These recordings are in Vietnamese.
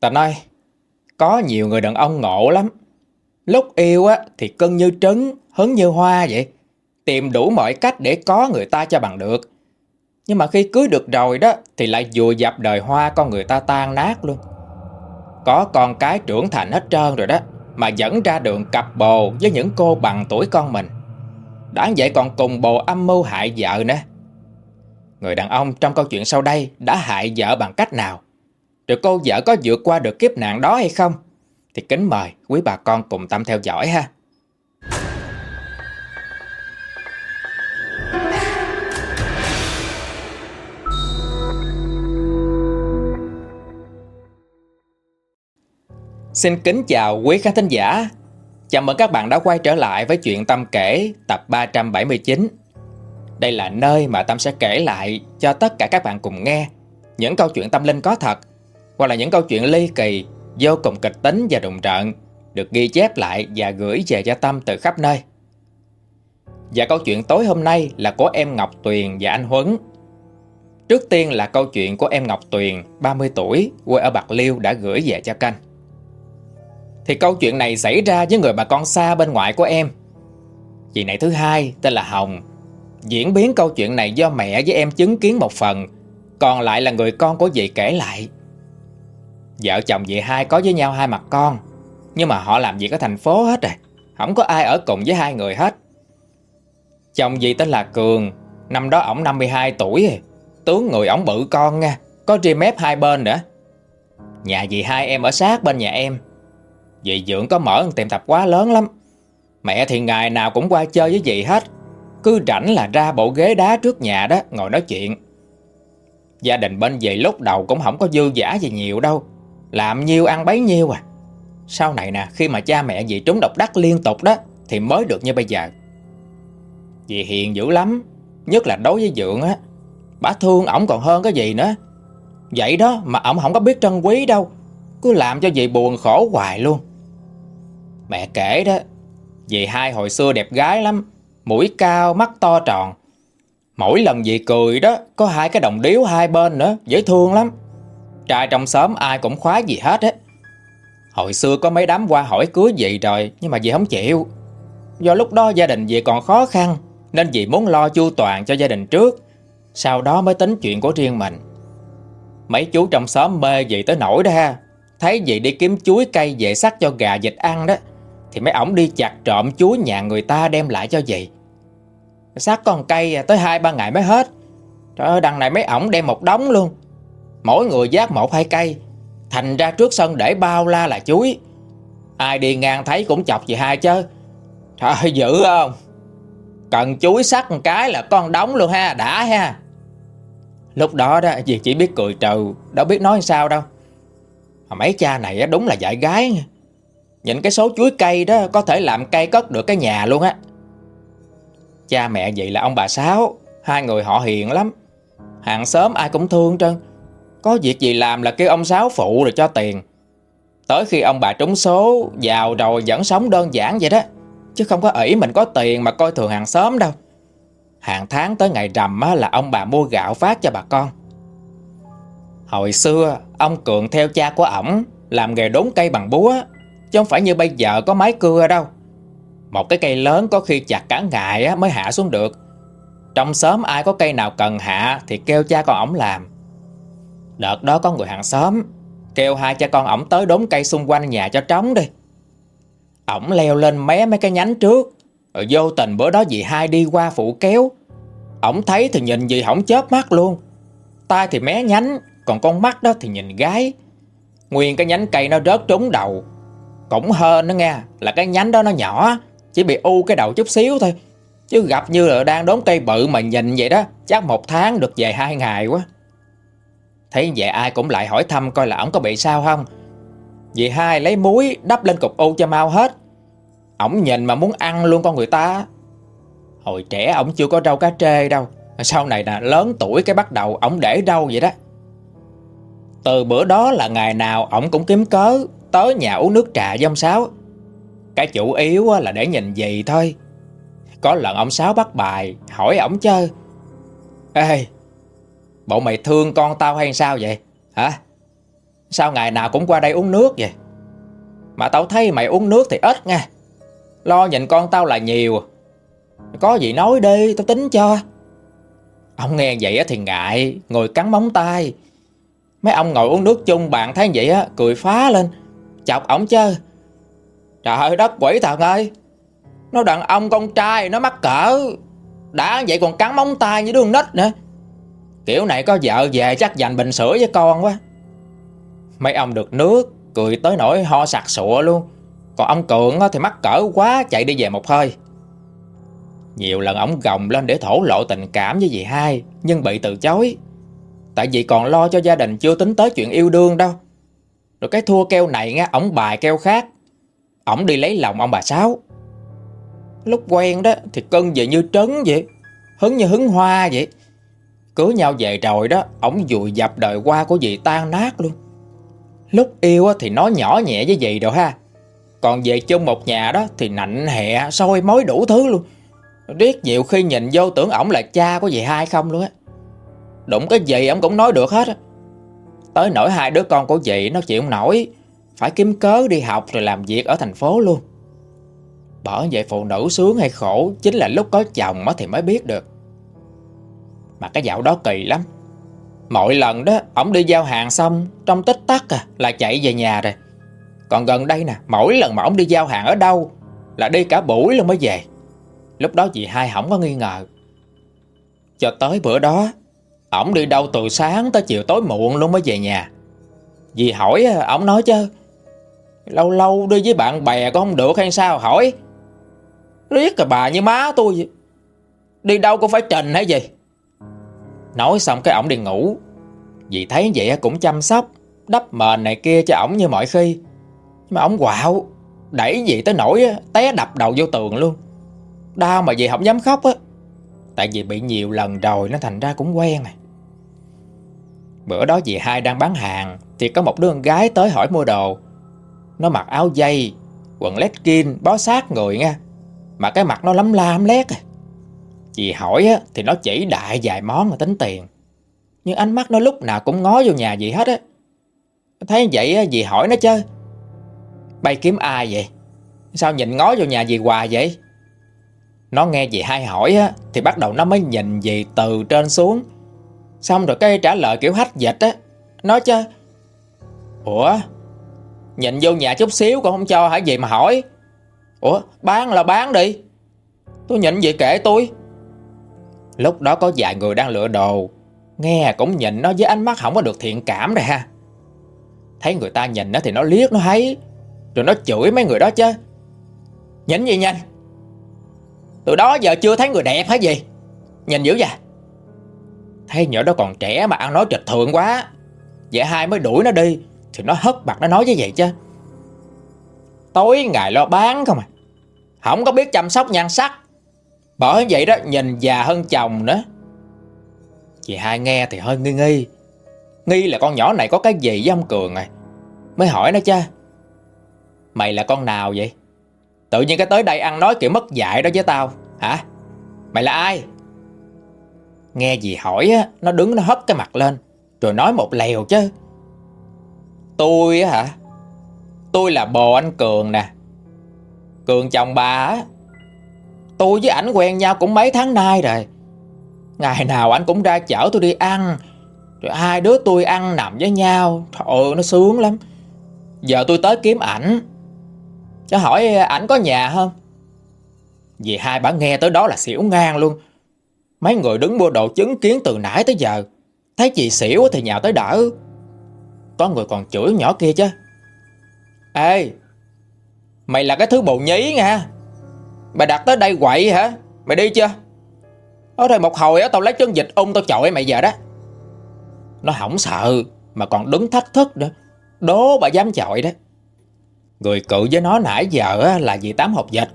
Ta ơi, có nhiều người đàn ông ngộ lắm. Lúc yêu á thì cưng như trứng, hứng như hoa vậy. Tìm đủ mọi cách để có người ta cho bằng được. Nhưng mà khi cưới được rồi đó thì lại vùi dập đời hoa con người ta tan nát luôn. Có con cái trưởng thành hết trơn rồi đó mà dẫn ra đường cặp bồ với những cô bằng tuổi con mình. Đáng vậy còn cùng bồ âm mưu hại vợ nữa. Người đàn ông trong câu chuyện sau đây đã hại vợ bằng cách nào? Được cô vợ có vượt qua được kiếp nạn đó hay không? Thì kính mời quý bà con cùng tâm theo dõi ha. Xin kính chào quý khán thính giả. Chào mừng các bạn đã quay trở lại với chuyện Tâm kể tập 379. Đây là nơi mà Tâm sẽ kể lại cho tất cả các bạn cùng nghe những câu chuyện tâm linh có thật hoặc là những câu chuyện ly kỳ, vô cùng kịch tính và đồng trận được ghi chép lại và gửi về cho Tâm từ khắp nơi. Và câu chuyện tối hôm nay là của em Ngọc Tuyền và anh Huấn. Trước tiên là câu chuyện của em Ngọc Tuyền, 30 tuổi, quê ở Bạc Liêu đã gửi về cho kênh. Thì câu chuyện này xảy ra với người bà con xa bên ngoại của em Chị này thứ hai tên là Hồng Diễn biến câu chuyện này do mẹ với em chứng kiến một phần Còn lại là người con của dì kể lại Vợ chồng dì hai có với nhau hai mặt con. Nhưng mà họ làm việc ở thành phố hết rồi Không có ai ở cùng với hai người hết. Chồng dì tên là Cường, Năm đó ổng 52 tuổi à. Tướng người ổng bự con nha, Có ri mép hai bên nữa. Nhà dì hai em ở sát bên nhà em. Dì dưỡng có mở tiệm tạp quá lớn lắm. Mẹ thì ngày nào cũng qua chơi với dì hết. Cứ rảnh là ra bộ ghế đá trước nhà đó, Ngồi nói chuyện. Gia đình bên dì lúc đầu cũng không có dư giả gì nhiều đâu. Làm nhiêu ăn bấy nhiêu à. Sau này nè Khi mà cha mẹ dì trúng độc đắc liên tục đó Thì mới được như bây giờ. Dì hiền dữ lắm Nhất là đối với Dượng á Bà thương ổng còn hơn cái gì nữa. Vậy đó mà ổng không có biết trân quý đâu Cứ làm cho dì buồn khổ hoài luôn. Mẹ kể đó Dì hai hồi xưa đẹp gái lắm Mũi cao, mắt to tròn. Mỗi lần dì cười đó Có hai cái đồng điếu hai bên nữa Dễ thương lắm. Trai trong xóm ai cũng khoái gì hết á. Hồi xưa có mấy đám qua hỏi cưới dì rồi, Nhưng mà dì không chịu. Do lúc đó gia đình dì còn khó khăn, Nên dì muốn lo chu toàn cho gia đình trước, Sau đó mới tính chuyện của riêng mình. Mấy chú trong xóm mê dì tới nổi đó ha. Thấy dì đi kiếm chuối cây về sắt cho gà vịt ăn đó, thì mấy ổng đi chặt trộm chuối nhà người ta đem lại cho dì Sắt con cây à, tới hai ba ngày mới hết. Trời ơi, đằng này mấy ổng đem một đống luôn. Mỗi người giác một hai cây. Thành ra trước sân để bao la là chuối. Ai đi ngang thấy cũng chọc chị hai chứ. Trời dữ không? Cần chuối sắt một cái là con đóng luôn ha, Đã ha. Lúc đó đó, dì chỉ biết cười trừ, Đâu biết nói sao đâu. Mà mấy cha này đúng là dạy gái nha. Nhìn cái số chuối cây đó, Có thể làm cây cất được cái nhà luôn á. Cha mẹ vậy là ông bà Sáu, Hai người họ hiền lắm. Hàng xóm ai cũng thương trơn. Có việc gì làm là kêu ông Sáu phụ rồi cho tiền. Tới khi ông bà trúng số, Giàu rồi, vẫn sống đơn giản vậy đó. Chứ không có ỷ mình có tiền mà coi thường hàng xóm đâu. Hàng tháng tới ngày rằm là ông bà mua gạo phát cho bà con. Hồi xưa, ông Cường theo cha của ổng, Làm nghề đốn cây bằng búa, Chứ không phải như bây giờ có máy cưa đâu. Một cái cây lớn có khi chặt cả ngày mới hạ xuống được. Trong xóm ai có cây nào cần hạ Thì kêu cha con ổng làm. Đợt đó có người hàng xóm Kêu hai cha con ổng tới đốn cây xung quanh nhà cho trống đi. Ổng leo lên mé mấy cái nhánh trước, Rồi vô tình bữa đó dì hai đi qua phụ kéo. Ổng thấy thì nhìn gì hổng chớp mắt luôn. Tai thì mé nhánh, Còn con mắt đó thì nhìn gái. Nguyên cái nhánh cây nó rớt trúng đầu. Cũng hơn nó nghe, Là cái nhánh đó nó nhỏ, Chỉ bị u cái đầu chút xíu thôi. Chứ gặp như là đang đốn cây bự mà nhìn vậy đó, Chắc một tháng được về hai ngày quá. Thấy vậy ai cũng lại hỏi thăm coi là ổng có bị sao không. Dì hai lấy muối đắp lên cục u cho mau hết. Ổng nhìn mà muốn ăn luôn con người ta. Hồi trẻ ổng chưa có rau cá trê đâu. Sau này nè, lớn tuổi cái bắt đầu ổng để đâu vậy đó. Từ bữa đó là ngày nào ổng cũng kiếm cớ Tới nhà uống nước trà với ông Sáu. Cái chủ yếu là để nhìn gì thôi. Có lần ông Sáu bắt bài, Hỏi ổng chơi. Ê Bộ mày thương con tao hay sao vậy? Hả? Sao ngày nào cũng qua đây uống nước vậy? Mà tao thấy mày uống nước thì ít nha. Lo nhìn con tao là nhiều. Có gì nói đi, tao tính cho. Ông nghe vậy thì ngại, Ngồi cắn móng tay. Mấy ông ngồi uống nước chung bạn thấy vậy á, Cười phá lên. Chọc ổng chứ. Trời đất quỷ thần ơi. Nó đàn ông con trai, nó mắc cỡ. Đã vậy còn cắn móng tay như đứa nít nữa. Kiểu này có vợ về chắc dành bình sữa với con quá. Mấy ông được nước, Cười tới nỗi ho sặc sụa luôn. Còn ông Cường thì mắc cỡ quá, Chạy đi về một hơi. Nhiều lần ông gồng lên để thổ lộ tình cảm với dì hai, Nhưng bị từ chối. Tại vì còn lo cho gia đình chưa tính tới chuyện yêu đương đâu. Rồi cái thua keo này nghe ổng bài keo khác. Ổng đi lấy lòng ông bà Sáu. Lúc quen đó thì cân về như trấn vậy, Hứng như hứng hoa vậy. Cưới nhau về rồi đó Ông dùi dập đời qua của dì tan nát luôn. Lúc yêu thì nó nhỏ nhẹ với dì rồi ha. Còn về chung một nhà đó Thì nạnh hẹ soi mối đủ thứ luôn. Riết nhiều khi nhìn vô tưởng ổng là cha của dì hai không luôn á. Đụng cái gì ổng cũng nói được hết á. Tới nỗi hai đứa con của dì nó chịu không nổi, Phải kiếm cớ đi học rồi làm việc ở thành phố luôn. Bởi vậy phụ nữ sướng hay khổ, Chính là lúc có chồng thì mới biết được. Mà cái dạo đó kỳ lắm. Mỗi lần đó, ổng đi giao hàng xong, Trong tích tắc à là chạy về nhà rồi. Còn gần đây nè, Mỗi lần mà ổng đi giao hàng ở đâu, Là đi cả buổi luôn mới về. Lúc đó chị hai không có nghi ngờ. Cho tới bữa đó, Ổng đi đâu từ sáng tới chiều tối muộn luôn mới về nhà. Dì hỏi à, ổng nói chứ, Lâu lâu đi với bạn bè có không được hay sao? hỏi. Riết cả bà như má tôi vậy. Đi đâu cũng phải trình hay gì Nói xong cái ổng đi ngủ. Dì thấy vậy cũng chăm sóc, Đắp mền này kia cho ổng như mọi khi. Mà ổng quạo, Đẩy dì tới nổi té đập đầu vô tường luôn. Đau mà dì không dám khóc á. Tại vì bị nhiều lần rồi Nó thành ra cũng quen à. Bữa đó dì hai đang bán hàng Thì có một đứa con gái tới hỏi mua đồ. Nó mặc áo dây, Quần legging bó sát người nha Mà cái mặt nó lắm la lắm lét à. Chị hỏi á, thì nó chỉ đại vài món mà tính tiền. Nhưng ánh mắt nó lúc nào cũng ngó vô nhà gì hết á. Thấy vậy á, dì hỏi nó chứ. Bay kiếm ai vậy? Sao nhìn ngó vô nhà dì hoài vậy? Nó nghe dì hai hỏi á, Thì bắt đầu nó mới nhìn dì từ trên xuống. Xong rồi cái trả lời kiểu hách dịch á. Nói chứ Ủa Nhìn vô nhà chút xíu còn không cho hả? gì mà hỏi. Ủa bán là bán đi. Tôi nhìn vậy kệ tôi? Lúc đó có vài người đang lựa đồ. Nghe cũng nhìn nó với ánh mắt không có được thiện cảm rồi ha. Thấy người ta nhìn nó thì nó liếc nó thấy. Rồi nó chửi mấy người đó chứ. Nhìn gì nhanh Từ đó giờ chưa thấy người đẹp hay gì? Nhìn dữ vậy. Thấy nhỏ đó còn trẻ mà ăn nói trịch thượng quá. Vậy hai mới đuổi nó đi, Thì nó hất mặt nó nói như vậy chứ. Tối ngày lo bán không à. Không có biết chăm sóc nhan sắc bởi vậy đó, nhìn già hơn chồng nữa. Chị hai nghe thì hơi nghi nghi. Nghi là con nhỏ này có cái gì với ông Cường à? Mới hỏi nó cha. Mày là con nào vậy? Tự nhiên cái tới đây ăn nói kiểu mất dạy đó với tao. Hả? Mày là ai? Nghe gì hỏi á, Nó đứng nó hất cái mặt lên, Rồi nói một lèo chứ. Tôi á hả? Tôi là bồ anh Cường nè. Cường chồng bà á. Tôi với ảnh quen nhau cũng mấy tháng nay rồi. Ngày nào ảnh cũng ra chở tôi đi ăn. Rồi hai đứa tôi ăn nằm với nhau. Trời nó sướng lắm. Giờ tôi tới kiếm ảnh. Cho hỏi ảnh có nhà không? Vì hai bà nghe tới đó là xỉu ngang luôn. Mấy người đứng mua đồ chứng kiến từ nãy tới giờ. Thấy chị xỉu thì nhào tới đỡ. Có người còn chửi nhỏ kia chứ. Ê, Mày là cái thứ bồ nhí nha. Mày đặt tới đây quậy hả? Mày đi chưa? Ở đây một hồi á, tao lấy chân dịch ung tao chọi mày giờ đó. Nó hỏng sợ, Mà còn đứng thách thức nữa. Đố bà dám chọi đó. Người cự với nó nãy giờ là dì Tám hộp dịch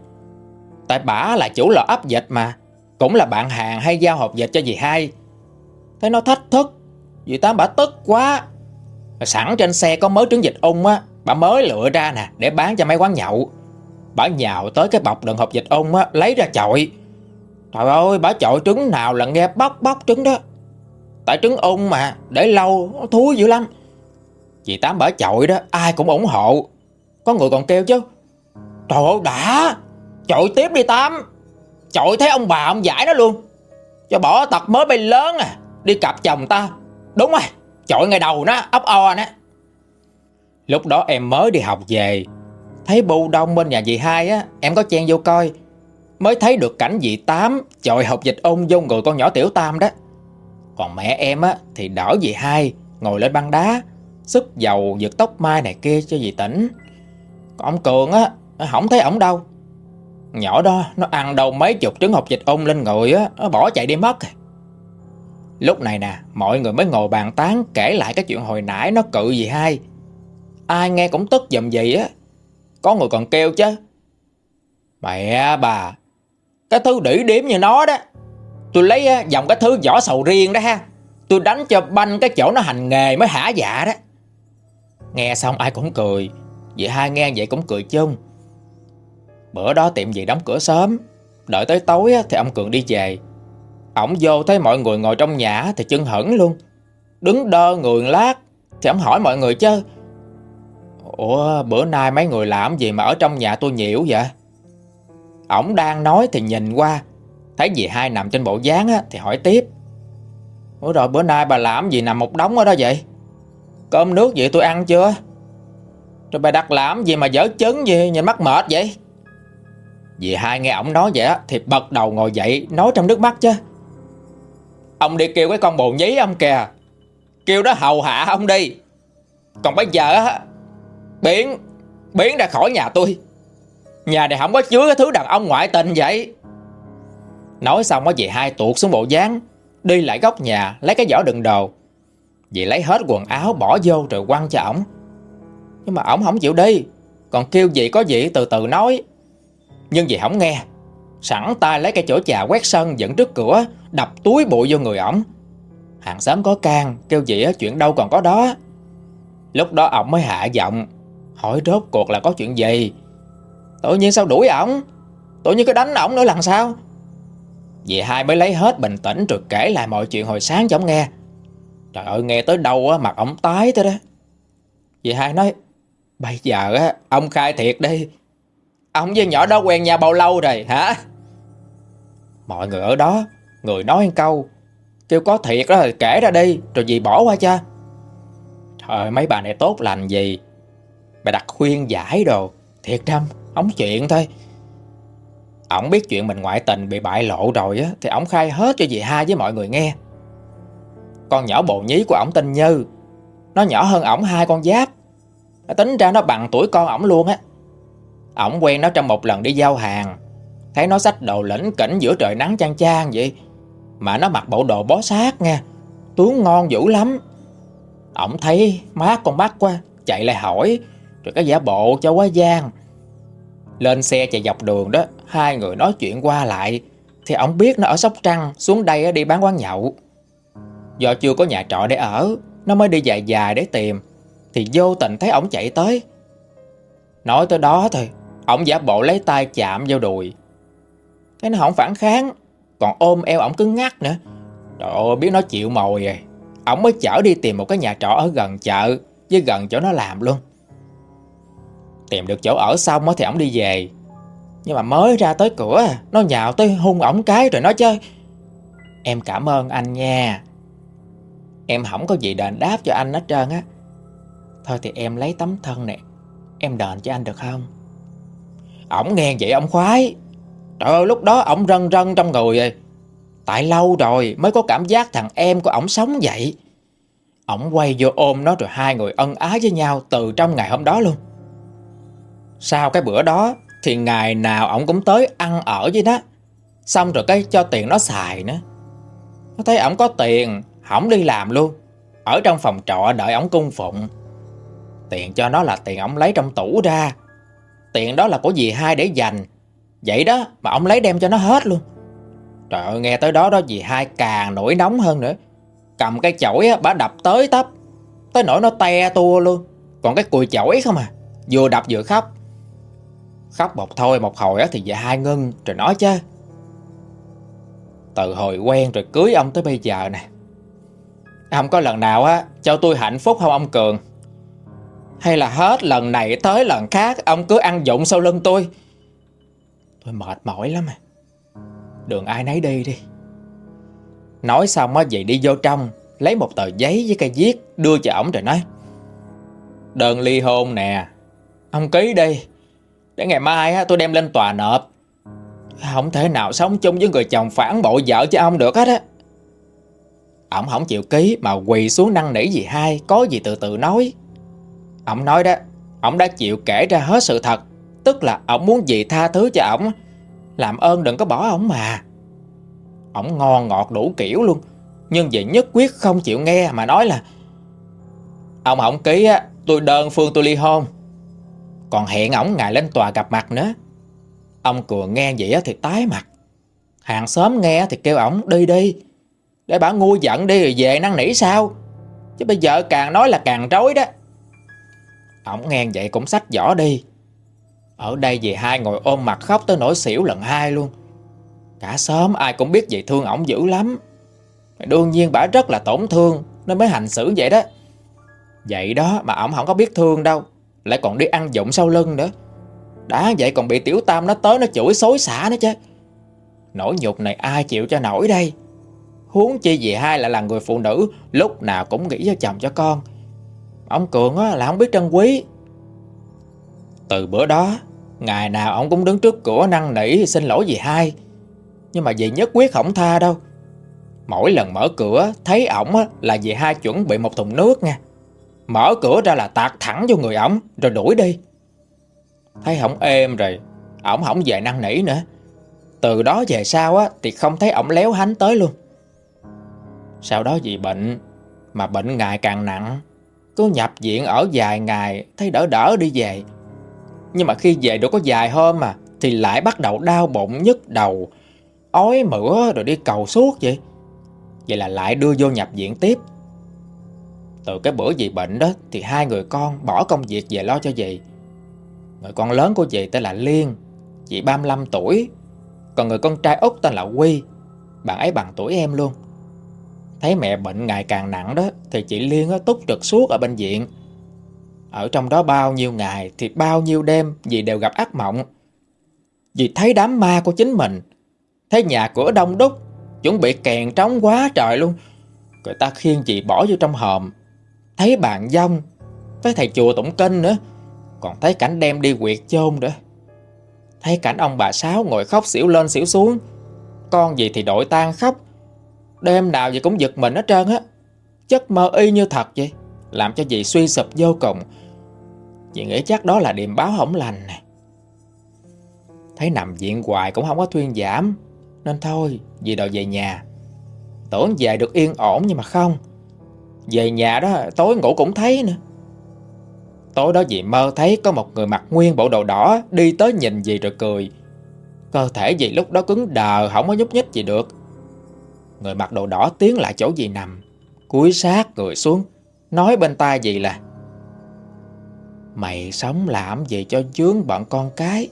Tại bả là chủ lò ấp dịch mà. Cũng là bạn hàng hay giao hộp dịch cho dì hai. Thấy nó thách thức, Dì Tám bả tức quá. Sẵn trên xe có mớ trứng dịch ung á, Bà mới lựa ra nè, Để bán cho mấy quán nhậu. Bà nhào tới cái bọc đựng hộp dịch ung á, Lấy ra chọi. Trời ơi, bà chọi trứng nào là nghe bóc bóc trứng đó. Tại trứng ung mà, Để lâu nó thúi dữ lắm. Chị Tám bà chọi đó, Ai cũng ủng hộ. Có người còn kêu chứ, Trời ơi, đã, Chọi tiếp đi Tám. Chọi thấy ông bà, ông giải nó luôn. Cho bỏ tật mới bay lớn à Đi cặp chồng ta. Đúng rồi, Chọi ngày đầu nó, ấp o nó Lúc đó em mới đi học về Thấy bu đông bên nhà dì hai á, Em có chen vô coi. Mới thấy được cảnh dì Tám Chọi học dịch ôn vô người con nhỏ tiểu Tam đó. Còn mẹ em á, Thì đỡ dì hai, Ngồi lên băng đá, Sức dầu giật tóc mai này kia cho dì tỉnh. Còn ông Cường á Không thấy ổng đâu. Nhỏ đó, nó ăn đâu mấy chục trứng hộp dịch ôn lên người á, Nó bỏ chạy đi mất. Lúc này nè, Mọi người mới ngồi bàn tán Kể lại cái chuyện hồi nãy nó cự gì hai. Ai nghe cũng tức giùm gì á có người còn kêu chứ. Mẹ bà, Cái thứ đỉ điểm như nó đó, Tôi lấy dòng cái thứ vỏ sầu riêng đó ha. Tôi đánh cho banh cái chỗ nó hành nghề mới hả dạ đó. Nghe xong ai cũng cười. Vậy hai nghe vậy cũng cười chung. Bữa đó tiệm gì đóng cửa sớm, Đợi tới tối thì ông Cường đi về. Ông vô thấy mọi người ngồi trong nhà Thì chân hững luôn. Đứng đơ người lát Thì ông hỏi mọi người chứ Ủa, bữa nay mấy người làm gì mà ở trong nhà tôi nhiễu vậy? Ông đang nói thì nhìn qua, Thấy dì hai nằm trên bộ dáng Thì hỏi tiếp. Ủa rồi bữa nay bà làm gì nằm một đống ở đó vậy? Cơm nước vậy tôi ăn chưa? Rồi bà đặt làm gì mà dở chấn gì, Nhìn mắt mệt vậy? Dì hai nghe ổng nói vậy Thì bật đầu ngồi dậy, nói trong nước mắt chứ. Ông đi kêu cái con bồ nhí ông kìa. Kêu nó hầu hạ ông đi. Còn bây giờ Biến Biến ra khỏi nhà tôi. Nhà này không có chứa cái thứ đàn ông ngoại tình vậy. Nói xong có dì hai tuột xuống bộ dáng, Đi lại góc nhà, lấy cái giỏ đựng đồ. Dì lấy hết quần áo, bỏ vô rồi quăng cho ổng. Nhưng mà ổng không chịu đi, Còn kêu dì có gì từ từ nói. Nhưng dì không nghe, Sẵn tay lấy cái chỗ trà quét sân dẫn trước cửa, Đập túi bụi vô người ổng. Hàng xóm có can, Kêu dì chuyện đâu còn có đó. Lúc đó ổng mới hạ giọng Hỏi rốt cuộc là có chuyện gì? Tự nhiên sao đuổi ổng? Tự nhiên có đánh ổng nữa làm sao? Dì hai mới lấy hết bình tĩnh Rồi kể lại mọi chuyện hồi sáng cho ổng nghe. Trời ơi, nghe tới đâu á, Mặt ổng tái tới đó. Dì hai nói, Bây giờ á, ông khai thiệt đi. Ông với nhỏ đó quen nhau bao lâu rồi, hả? Mọi người ở đó, Người nói câu, Kêu có thiệt đó thì kể ra đi, Rồi dì bỏ qua cho. Trời mấy bà này tốt lành gì. Bà đặt khuyên giải đồ. Thiệt trăm ông chuyện thôi. Ổng biết chuyện mình ngoại tình bị bại lộ rồi á, Thì ổng khai hết cho dì hai với mọi người nghe. Con nhỏ bồ nhí của ổng tên Như, Nó nhỏ hơn ổng hai con giáp. Tính ra nó bằng tuổi con ổng luôn á. Ổng quen nó trong một lần đi giao hàng, Thấy nó xách đồ lĩnh kỉnh giữa trời nắng chang chang vậy, Mà nó mặc bộ đồ bó sát nha, Tướng ngon dữ lắm. Ổng thấy má con mắt quá, Chạy lại hỏi rồi cái giả bộ cho quá gian. Lên xe chạy dọc đường đó, Hai người nói chuyện qua lại. Thì ổng biết nó ở Sóc Trăng, Xuống đây đi bán quán nhậu. Do chưa có nhà trọ để ở, Nó mới đi dài dài để tìm. Thì vô tình thấy ổng chạy tới. Nói tới đó thôi, Ổng giả bộ lấy tay chạm vô đùi. Thế nó không phản kháng, Còn ôm eo ổng cứng ngắt nữa. Trời ơi, biết nó chịu mồi rồi. Ổng mới chở đi tìm một cái nhà trọ ở gần chợ, Với gần chỗ nó làm luôn. Tìm được chỗ ở xong thì ổng đi về. Nhưng mà mới ra tới cửa, Nó nhào tới hung ổng cái rồi nói chơi Em cảm ơn anh nha. Em không có gì đền đáp cho anh hết trơn á. Thôi thì em lấy tấm thân nè, Em đền cho anh được không? Ổng nghe vậy ông khoái. Trời ơi, lúc đó ổng rân rân trong người. Rồi Tại lâu rồi mới có cảm giác thằng em của ổng sống vậy. Ổng quay vô ôm nó rồi hai người ân ái với nhau từ trong ngày hôm đó luôn. Sau cái bữa đó thì ngày nào ổng cũng tới ăn ở với nó Xong rồi cái cho tiền nó xài nữa. Nó thấy ổng có tiền Ổng đi làm luôn. Ở trong phòng trọ đợi ổng cung phụng. Tiền cho nó là tiền ổng lấy trong tủ ra. Tiền đó là của dì hai để dành. Vậy đó mà ổng lấy đem cho nó hết luôn. Trời ơi, nghe tới đó đó dì hai càng nổi nóng hơn nữa. Cầm cái chổi á, bả đập tới tấp. Tới nỗi nó te tua luôn. Còn cái cùi chổi không à. Vừa đập vừa khóc. Khóc một thôi, một hồi á thì về hai ngưng Rồi nói chứ. Từ hồi quen rồi cưới ông tới bây giờ nè. Không có lần nào á, cho tôi hạnh phúc không ông Cường? Hay là hết lần này tới lần khác Ông cứ ăn dụng sau lưng tôi? Tôi mệt mỏi lắm à. Đường ai nấy đi đi. Nói xong á, vậy đi vô trong, Lấy một tờ giấy với cây viết Đưa cho ổng rồi nói. Đơn ly hôn nè. Ông ký đi. Để ngày mai á, tôi đem lên tòa nộp. Không thể nào sống chung với người chồng phản bội vợ cho ông được hết á. Ông không chịu ký mà quỳ xuống năn nỉ gì hai Có gì từ từ nói. Ông nói đó ông đã chịu kể ra hết sự thật Tức là ông muốn gì tha thứ cho ông Làm ơn đừng có bỏ ông mà. Ông ngon ngọt đủ kiểu luôn Nhưng vì nhất quyết không chịu nghe Mà nói là Ông không ký á Tôi đơn phương tôi ly hôn. Còn hẹn ổng ngày lên tòa gặp mặt nữa. Ông cường nghe vậy thì tái mặt. Hàng xóm nghe thì kêu ổng, đi đi, Để bà ngu giận đi rồi về năn nỉ sao? Chứ bây giờ càng nói là càng trối đó. Ổng nghe vậy cũng sách giỏ đi. Ở đây về hai ngồi ôm mặt khóc tới nỗi xỉu lần hai luôn. Cả xóm ai cũng biết vậy thương ổng dữ lắm. Đương nhiên bà rất là tổn thương Nên mới hành xử vậy đó. Vậy đó mà ổng không có biết thương đâu. Lại còn đi ăn dụng sau lưng nữa. Đã vậy còn bị tiểu tam nó tới Nó chửi xối xả nữa chứ. Nỗi nhục này ai chịu cho nổi đây? Huống chi gì hai lại là người phụ nữ Lúc nào cũng nghĩ cho chồng cho con. Ông Cường á, là không biết trân quý. Từ bữa đó Ngày nào ông cũng đứng trước cửa năn nỉ Xin lỗi Dì hai. Nhưng mà dì nhất quyết không tha đâu. Mỗi lần mở cửa Thấy ổng là dì hai chuẩn bị một thùng nước nha. Mở cửa ra là tạt thẳng vô người ổng, Rồi đuổi đi. Thấy không êm rồi, Ổng không về năn nỉ nữa. Từ đó về sau á, Thì không thấy ổng léo hánh tới luôn. Sau đó vì bệnh, Mà bệnh ngày càng nặng, Cứ nhập viện ở dài ngày, Thấy đỡ đỡ đi về. Nhưng mà khi về đâu có vài hôm mà Thì lại bắt đầu đau bụng nhức đầu, Ói mửa rồi đi cầu suốt vậy. Vậy là lại đưa vô nhập viện tiếp từ cái bữa dì bệnh đó Thì hai người con bỏ công việc về lo cho dì. Người con lớn của dì tên là Liên Chị 35 tuổi. Còn người con trai út tên là Quy Bạn ấy bằng tuổi em luôn. Thấy mẹ bệnh ngày càng nặng đó Thì chị Liên á, túc trực suốt ở bệnh viện. Ở trong đó bao nhiêu ngày Thì bao nhiêu đêm Dì đều gặp ác mộng. Dì thấy đám ma của chính mình Thấy nhà cửa đông đúc Chuẩn bị kèn trống quá trời luôn. Người ta khiêng chị bỏ vô trong hòm. Thấy bạn dông, Thấy thầy chùa tổng kinh nữa, Còn thấy cảnh đem đi quyệt chôn nữa. Thấy cảnh ông bà Sáu ngồi khóc xỉu lên xỉu xuống. Con gì thì đội tan khóc, Đêm nào gì cũng giật mình hết trơn á. Chất mơ y như thật vậy, Làm cho dì suy sụp vô cùng. Dì nghĩ chắc đó là điềm báo hỏng lành nè. Thấy nằm viện hoài cũng không có thuyên giảm, Nên thôi, dì đòi về nhà. Tưởng về được yên ổn nhưng mà không về nhà đó, tối ngủ cũng thấy nữa. Tối đó dì mơ thấy có một người mặc nguyên bộ đồ đỏ Đi tới nhìn dì rồi cười. Cơ thể dì lúc đó cứng đờ, Không có nhúc nhích gì được. Người mặc đồ đỏ tiến lại chỗ dì nằm, Cúi sát người xuống, Nói bên tai dì là, Mày sống làm gì cho chướng bọn con cái?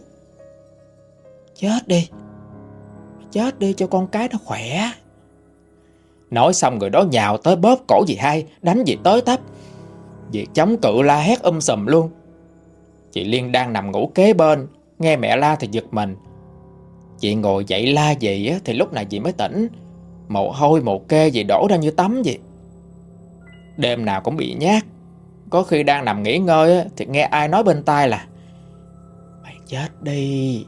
Chết đi Chết đi cho con cái nó khỏe. Nói xong người đó nhào tới bóp cổ dì hai, Đánh dì tới tấp. Dì chống cự la hét um sùm luôn. Chị Liên đang nằm ngủ kế bên, Nghe mẹ la thì giật mình. Chị ngồi dậy la dì Thì lúc này dì mới tỉnh. Mồ hôi, mồ kê dì đổ ra như tắm vậy Đêm nào cũng bị nhát. Có khi đang nằm nghỉ ngơi Thì nghe ai nói bên tai là, Mày chết đi.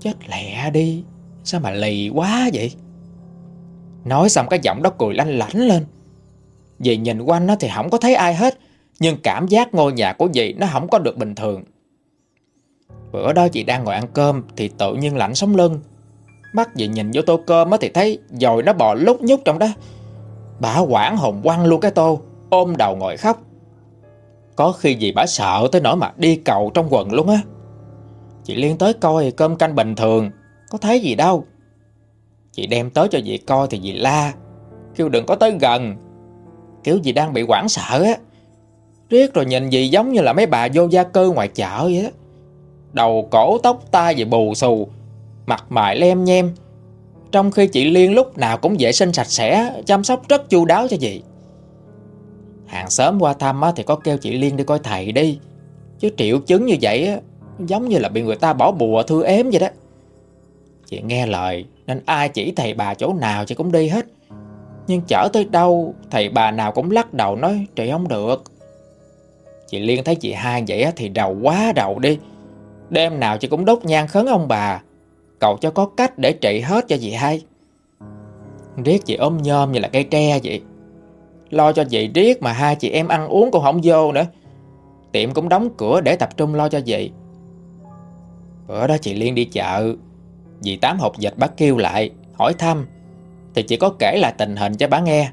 Chết lẹ đi. Sao mà lì quá vậy? Nói xong cái giọng đó cười lanh lảnh lên. Dì nhìn quanh nó thì không có thấy ai hết, Nhưng cảm giác ngôi nhà của dì nó không có được bình thường. Bữa đó chị đang ngồi ăn cơm Thì tự nhiên lạnh sống lưng. Mắt dì nhìn vô tô cơm thì thấy Dồi nó bò lúc nhúc trong đó. Bà quảng hồn quăng luôn cái tô, Ôm đầu ngồi khóc. Có khi dì bà sợ tới nỗi mà đi cầu trong quần luôn á. Chị Liên tới coi cơm canh bình thường, Có thấy gì đâu. Chị đem tới cho dì coi thì dì la, Kêu đừng có tới gần. Kiểu dì đang bị quảng sợ á. Riết rồi nhìn dì giống như là mấy bà vô gia cư ngoài chợ vậy á. Đầu cổ, tóc, tai dì bù xù, Mặt mày lem nhem. Trong khi chị Liên lúc nào cũng vệ sinh sạch sẽ, Chăm sóc rất chu đáo cho dì. Hàng xóm qua thăm thì có kêu chị Liên đi coi thầy đi. Chứ triệu chứng như vậy Giống như là bị người ta bỏ bùa, thư ếm vậy đó. Chị nghe lời, Nên ai chỉ thầy bà chỗ nào chị cũng đi hết. Nhưng chở tới đâu, Thầy bà nào cũng lắc đầu nói Chị không được. Chị Liên thấy chị hai vậy thì đầu quá đầu đi. Đêm nào chị cũng đốt nhang khấn ông bà. Cậu cho có cách để trị hết cho chị hai. Riết chị ôm nhôm như là cây tre vậy. Lo cho chị riết mà hai chị em ăn uống cũng không vô nữa. Tiệm cũng đóng cửa để tập trung lo cho chị Bữa đó chị Liên đi chợ. Dì Tám hộp dịch bác kêu lại, Hỏi thăm, Thì chỉ có kể lại tình hình cho bà nghe.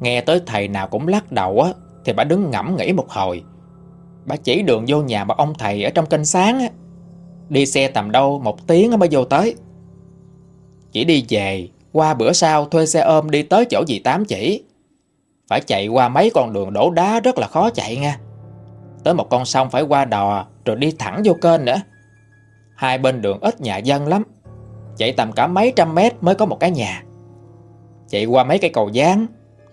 Nghe tới thầy nào cũng lắc đầu á, Thì bà đứng ngẫm nghĩ một hồi. Bà chỉ đường vô nhà mà ông thầy Ở trong kênh sáng á. Đi xe tầm đâu một tiếng mới vô tới. Chỉ đi về, Qua bữa sau thuê xe ôm đi tới chỗ dì Tám chỉ. Phải chạy qua mấy con đường đổ đá rất là khó chạy nha. Tới một con sông phải qua đò, Rồi đi thẳng vô kênh nữa. Hai bên đường ít nhà dân lắm. Chạy tầm cả mấy trăm mét mới có một cái nhà. Chạy qua mấy cây cầu gián,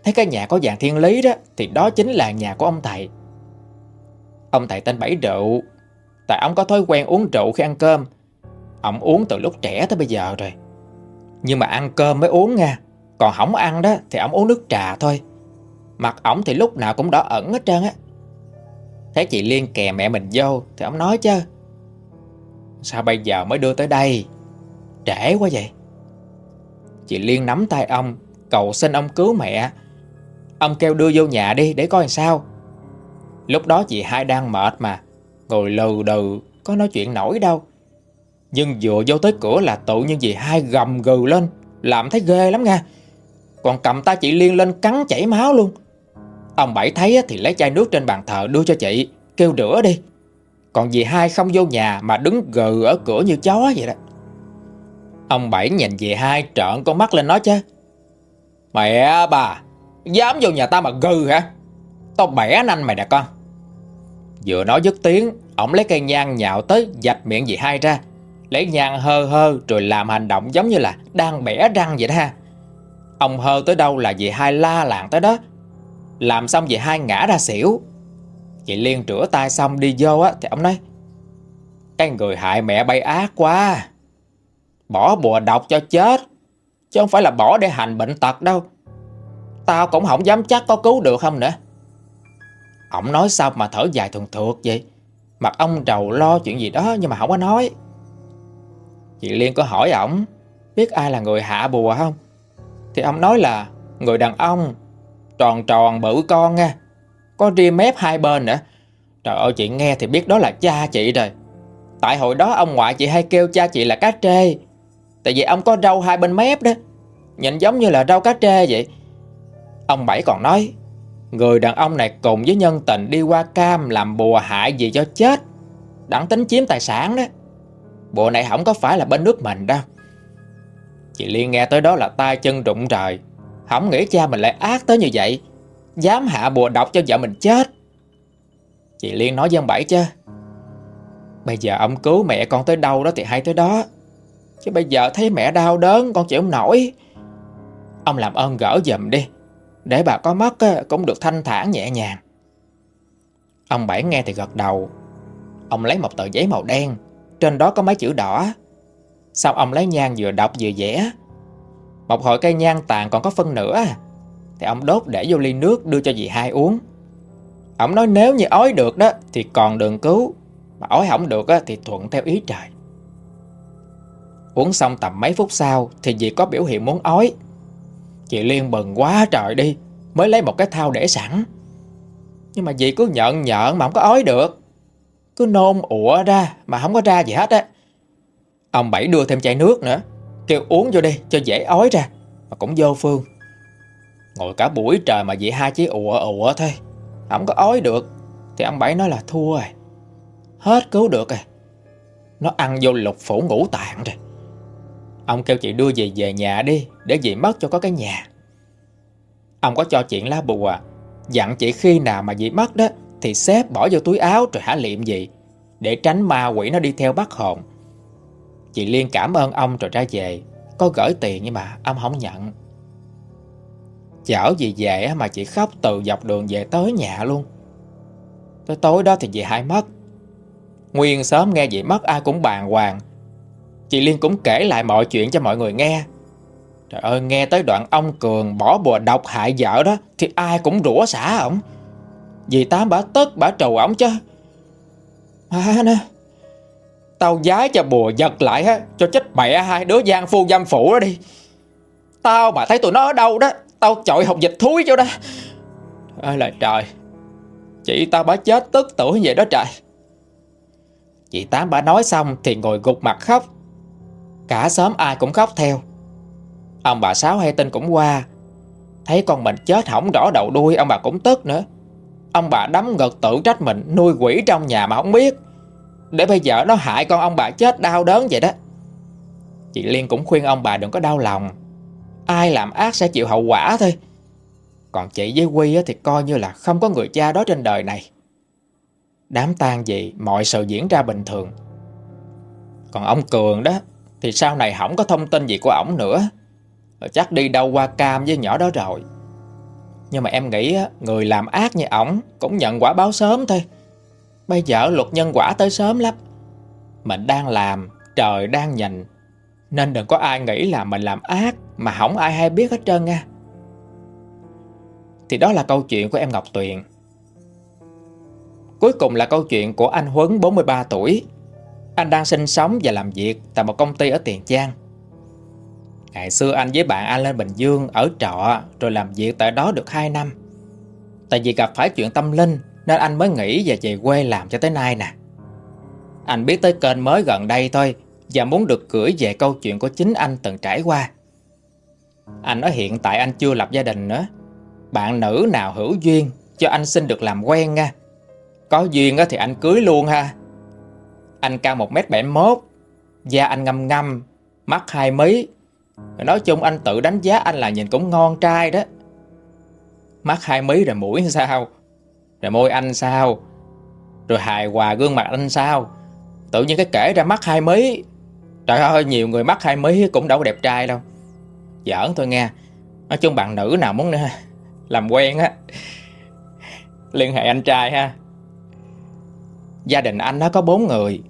Thấy cái nhà có dạng thiên lý đó, Thì đó chính là nhà của ông thầy. Ông thầy tên Bảy Rượu. Tại ông có thói quen uống rượu khi ăn cơm. Ông uống từ lúc trẻ tới bây giờ rồi. Nhưng mà ăn cơm mới uống nha. Còn không ăn đó, thì ông uống nước trà thôi. Mặt ổng thì lúc nào cũng đỏ ẩn hết trơn á. Thấy chị Liên kè mẹ mình vô, Thì ông nói chứ Sao bây giờ mới đưa tới đây? Trễ quá vậy. Chị Liên nắm tay ông, Cầu xin ông cứu mẹ. Ông kêu đưa vô nhà đi để coi sao. Lúc đó chị hai đang mệt mà, Ngồi lừ đừ, Có nói chuyện nổi đâu. Nhưng vừa vô tới cửa là tự nhiên chị hai gầm gừ lên, Làm thấy ghê lắm nha. Còn cầm tay chị Liên lên cắn chảy máu luôn. Ông Bảy thấy thì lấy chai nước trên bàn thờ đưa cho chị, Kêu rửa đi. Còn dì hai không vô nhà mà đứng gừ ở cửa như chó vậy đó. Ông Bảy nhìn dì hai trợn con mắt lên nói chứ. Mẹ bà, Dám vô nhà ta mà gừ hả? Tao bẻ nanh mày nè con. Vừa nói dứt tiếng, Ông lấy cây nhang nhạo tới dạch miệng dì hai ra. Lấy nhang hơ hơ Rồi làm hành động giống như là Đang bẻ răng vậy đó ha. Ông hơ tới đâu là dì hai la làng tới đó. Làm xong dì hai ngã ra xỉu. Chị Liên rửa tay xong đi vô á, Thì ông nói, Cái người hại mẹ bay ác quá. Bỏ bùa độc cho chết, Chứ không phải là bỏ để hành bệnh tật đâu. Tao cũng không dám chắc có cứu được không nữa. Ông nói sao mà thở dài thường thượt vậy. Mặt ông trầu lo chuyện gì đó Nhưng mà không có nói. Chị Liên có hỏi ổng, Biết ai là người hạ bùa không? Thì ông nói là, Người đàn ông, Tròn tròn bự con nha. Có ria mép hai bên nữa. Trời ơi, chị nghe thì biết đó là cha chị rồi. Tại hồi đó ông ngoại chị hay kêu cha chị là cá trê. Tại vì ông có râu hai bên mép đó. Nhìn giống như là râu cá trê vậy. Ông Bảy còn nói, Người đàn ông này cùng với nhân tình đi qua cam làm bùa hại gì cho chết. Đặng tính chiếm tài sản đó. Bùa này không có phải là bên nước mình đâu. Chị Liên nghe tới đó là tay chân rụng trời. Không nghĩ cha mình lại ác tới như vậy. Dám hạ bùa độc cho vợ mình chết. Chị Liên nói với ông Bảy chứ. Bây giờ ông cứu mẹ con tới đâu đó thì hay tới đó. Chứ bây giờ thấy mẹ đau đớn, con chịu không nổi. Ông làm ơn gỡ giùm đi. Để bà có mất cũng được thanh thản nhẹ nhàng. Ông Bảy nghe thì gật đầu. Ông lấy một tờ giấy màu đen, Trên đó có mấy chữ đỏ. Sau ông lấy nhang vừa đọc vừa vẽ. Một hồi cây nhang tàn còn có phân nữa. Thì ông đốt để vô ly nước đưa cho dì hai uống. Ông nói nếu như ói được đó, Thì còn đường cứu. Mà ói không được thì thuận theo ý trời. Uống xong tầm mấy phút sau, Thì dì có biểu hiện muốn ói. Chị Liên bừng quá trời đi, Mới lấy một cái thao để sẵn. Nhưng mà dì cứ nhận nhận mà không có ói được. Cứ nôn ụa ra Mà không có ra gì hết á. Ông Bảy đưa thêm chai nước nữa, Kêu uống vô đi cho dễ ói ra, Mà cũng vô phương. Ngồi cả buổi trời mà dì hai chỉ ùa ùa thôi. Không có ói được. Thì ông Bảy nói là thua rồi. Hết cứu được rồi. Nó ăn vô lục phủ ngủ tạng rồi. Ông kêu chị đưa dì về nhà đi, Để dì mất cho có cái nhà. Ông có cho chuyện lá bùa. Dặn chị khi nào mà dì mất đó, Thì xếp bỏ vô túi áo rồi hả liệm gì Để tránh ma quỷ nó đi theo bắt hồn. Chị Liên cảm ơn ông rồi ra về. Có gửi tiền nhưng mà ông không nhận. Chở gì về mà chị khóc từ dọc đường về tới nhà luôn. Tới tối đó thì dì hai mất. Nguyên sớm nghe dì mất, ai cũng bàn hoàng. Chị Liên cũng kể lại mọi chuyện cho mọi người nghe. Trời ơi, nghe tới đoạn ông Cường bỏ bùa độc hại vợ đó Thì ai cũng rủa xả ổng. Dì Tám bả tức bả trầu ổng chứ. Má nè, Tao giái cho bùa giật lại á, Cho chết mẹ hai đứa gian phu dâm phủ đó đi. Tao mà thấy tụi nó ở đâu đó Tao chọi học dịch thúi cho đó. Ôi là trời, Chị tao bà chết tức tuổi vậy đó trời. Chị Tám bà nói xong Thì ngồi gục mặt khóc. Cả xóm ai cũng khóc theo. Ông bà Sáu hay tin cũng qua. Thấy con mình chết hỏng rõ đầu đuôi, Ông bà cũng tức nữa. Ông bà đấm ngực tự trách mình, Nuôi quỷ trong nhà mà không biết. Để bây giờ nó hại con ông bà chết đau đớn vậy đó. Chị Liên cũng khuyên ông bà đừng có đau lòng. Ai làm ác sẽ chịu hậu quả thôi. Còn chị với Quy thì coi như là không có người cha đó trên đời này. Đám tang gì, mọi sự diễn ra bình thường. Còn ông Cường đó, Thì sau này không có thông tin gì của ổng nữa. Chắc đi đâu qua cam với nhỏ đó rồi. Nhưng mà em nghĩ người làm ác như ổng Cũng nhận quả báo sớm thôi. Bây giờ luật nhân quả tới sớm lắm. Mình đang làm, Trời đang nhìn nên đừng có ai nghĩ là mình làm ác, Mà không ai hay biết hết trơn nha. Thì đó là câu chuyện của em Ngọc Tuyền. Cuối cùng là câu chuyện của anh Huấn 43 tuổi. Anh đang sinh sống và làm việc Tại một công ty ở Tiền Giang. Ngày xưa anh với bạn anh lên Bình Dương Ở trọ, rồi làm việc tại đó được 2 năm. Tại vì gặp phải chuyện tâm linh, Nên anh mới nghĩ và về quê làm cho tới nay nè. Anh biết tới kênh mới gần đây thôi và muốn được gửi về câu chuyện của chính anh từng trải qua. Anh nói hiện tại anh chưa lập gia đình nữa. Bạn nữ nào hữu duyên Cho anh xin được làm quen nha. Có duyên thì anh cưới luôn ha. Anh cao 1m71 Da anh ngâm ngâm Mắt hai mí. Nói chung anh tự đánh giá anh là nhìn cũng ngon trai đó. Mắt hai mí rồi mũi sao? Rồi môi anh sao? Rồi hài hòa gương mặt anh sao? Tự nhiên cái kể ra mắt hai mí. Trời ơi, nhiều người mắc hai mí cũng đâu đẹp trai đâu. Giỡn thôi nghe. Nói chung bạn nữ nào muốn ờ, làm quen á, Liên hệ anh trai ha. Gia đình anh nó có bốn người.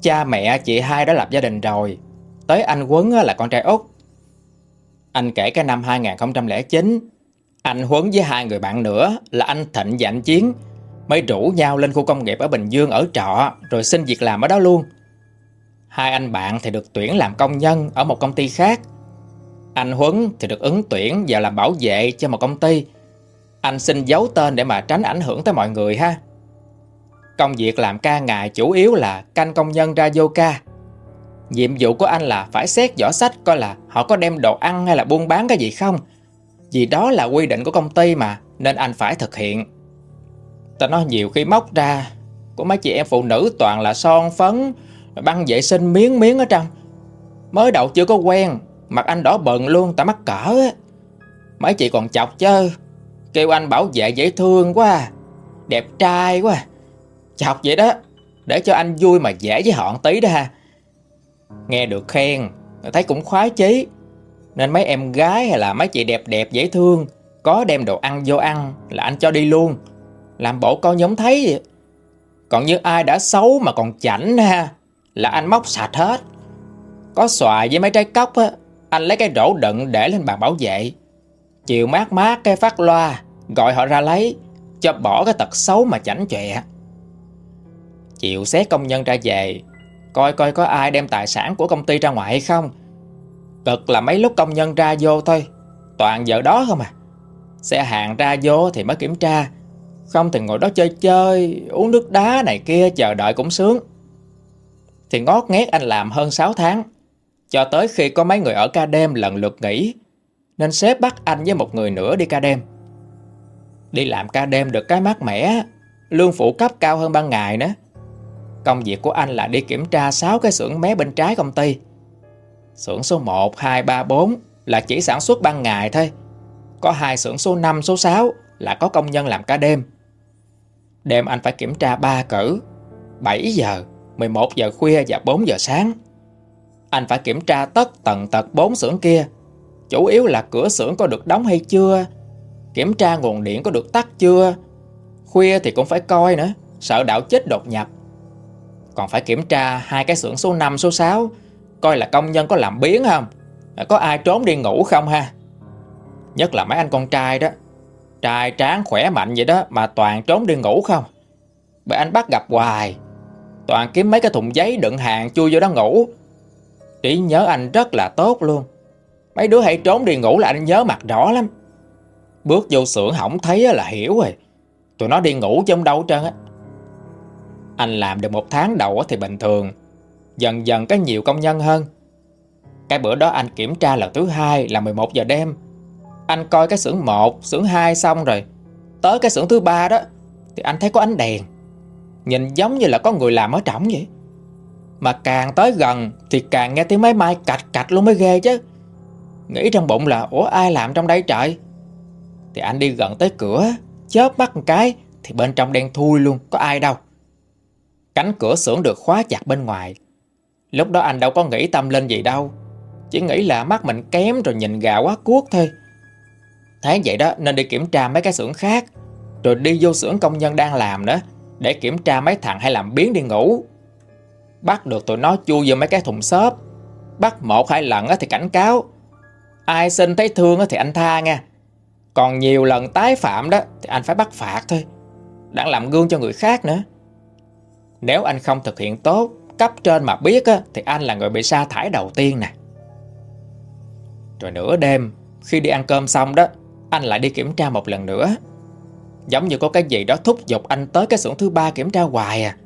Cha, mẹ, chị hai đã lập gia đình rồi. Tới anh Quấn là con trai út. Anh kể cái năm 2009 Anh Huấn với hai người bạn nữa Là anh Thịnh và anh Chiến Mới rủ nhau lên khu công nghiệp ở Bình Dương ở trọ, Rồi xin việc làm ở đó luôn. Hai anh bạn thì được tuyển làm công nhân Ở một công ty khác Anh Huấn thì được ứng tuyển vào làm bảo vệ cho một công ty Anh xin giấu tên để mà tránh ảnh hưởng tới mọi người ha Công việc làm ca ngày chủ yếu là canh công nhân ra vô ca Nhiệm vụ của anh là phải xét vỏ sách coi là họ có đem đồ ăn hay là buôn bán cái gì không. Vì đó là quy định của công ty mà, nên anh phải thực hiện. Ta nói nhiều khi móc ra của mấy chị em phụ nữ toàn là son phấn, băng vệ sinh miếng miếng ở trong. Mới đầu chưa có quen, mặt anh đỏ bần luôn, tại mắc cỡ á. Mấy chị còn chọc chứ, kêu anh bảo vệ dễ thương quá, à, đẹp trai quá. À. Chọc vậy đó, để cho anh vui mà dễ với họ tí đó ha. Nghe được khen Thấy cũng khoái chí Nên mấy em gái hay là mấy chị đẹp đẹp dễ thương Có đem đồ ăn vô ăn Là anh cho đi luôn Làm bộ con giống thấy vậy Còn như ai đã xấu mà còn chảnh ha là anh móc sạch hết. Có xoài với mấy trái cốc á, Anh lấy cái rổ đựng để lên bàn bảo vệ. Chiều mát mát cái phát loa, Gọi họ ra lấy, Cho bỏ cái tật xấu mà chảnh chọe. Chiều xét công nhân ra về, Coi coi có ai đem tài sản của công ty ra ngoài hay không. Cực là mấy lúc công nhân ra vô thôi, Toàn vợ đó không à. Xe hàng ra vô thì mới kiểm tra, Không thì ngồi đó chơi chơi, Uống nước đá này kia chờ đợi cũng sướng. Thì ngót nghét anh làm hơn 6 tháng Cho tới khi có mấy người ở ca đêm lần lượt nghỉ Nên sếp bắt anh với một người nữa đi ca đêm Đi làm ca đêm được cái mát mẻ Lương phụ cấp cao hơn ban ngày nữa Công việc của anh là đi kiểm tra 6 cái xưởng mé bên trái công ty. Xưởng số 1, 2, 3, 4 là chỉ sản xuất ban ngày thôi. Có hai xưởng số 5, số 6 là có công nhân làm ca đêm. Đêm anh phải kiểm tra 3 cử, 7 giờ, 11 giờ khuya và 4 giờ sáng. Anh phải kiểm tra tất tần tật bốn xưởng kia. Chủ yếu là cửa xưởng có được đóng hay chưa, Kiểm tra nguồn điện có được tắt chưa Khuya thì cũng phải coi nữa Sợ đạo chết đột nhập Còn phải kiểm tra hai cái xưởng số 5 số 6 Coi là công nhân có làm biến không Có ai trốn đi ngủ không ha Nhất là mấy anh con trai đó Trai tráng khỏe mạnh vậy đó Mà toàn trốn đi ngủ không Bởi anh bắt gặp hoài Toàn kiếm mấy cái thùng giấy đựng hàng chui vô đó ngủ. Trí nhớ anh rất là tốt luôn. Mấy đứa hay trốn đi ngủ là anh nhớ mặt rõ lắm. Bước vô xưởng hỏng thấy là hiểu rồi. Tụi nó đi ngủ chứ không đâu trơn á. Anh làm được một tháng đầu thì bình thường. Dần dần có nhiều công nhân hơn. Cái bữa đó anh kiểm tra lần thứ hai là 11 giờ đêm. Anh coi cái xưởng 1, xưởng 2 xong rồi. Tới cái xưởng thứ ba đó Thì anh thấy có ánh đèn. Nhìn giống như là có người làm ở trỏng vậy. Mà càng tới gần Thì càng nghe tiếng máy mai cạch cạch luôn mới ghê chứ. Nghĩ trong bụng là, Ủa, ai làm trong đây trời? Thì anh đi gần tới cửa, Chớp mắt một cái Thì bên trong đen thui luôn, Có ai đâu. Cánh cửa xưởng được khóa chặt bên ngoài. Lúc đó anh đâu có nghĩ tâm lên gì đâu. Chỉ nghĩ là mắt mình kém Rồi nhìn gà quá cuốc thôi. Thấy vậy đó, nên đi kiểm tra mấy cái xưởng khác, Rồi đi vô xưởng công nhân đang làm nữa. Để kiểm tra mấy thằng hay làm biến đi ngủ. Bắt được tụi nó chui vô mấy cái thùng xốp. Bắt một hai lần thì cảnh cáo. Ai xin thấy thương thì anh tha nha Còn nhiều lần tái phạm đó Thì anh phải bắt phạt thôi. Đang làm gương cho người khác nữa. Nếu anh không thực hiện tốt Cấp trên mà biết á, Thì anh là người bị sa thải đầu tiên nè. Rồi nửa đêm Khi đi ăn cơm xong đó Anh lại đi kiểm tra một lần nữa. Giống như có cái gì đó thúc giục anh tới cái xưởng thứ ba kiểm tra hoài à.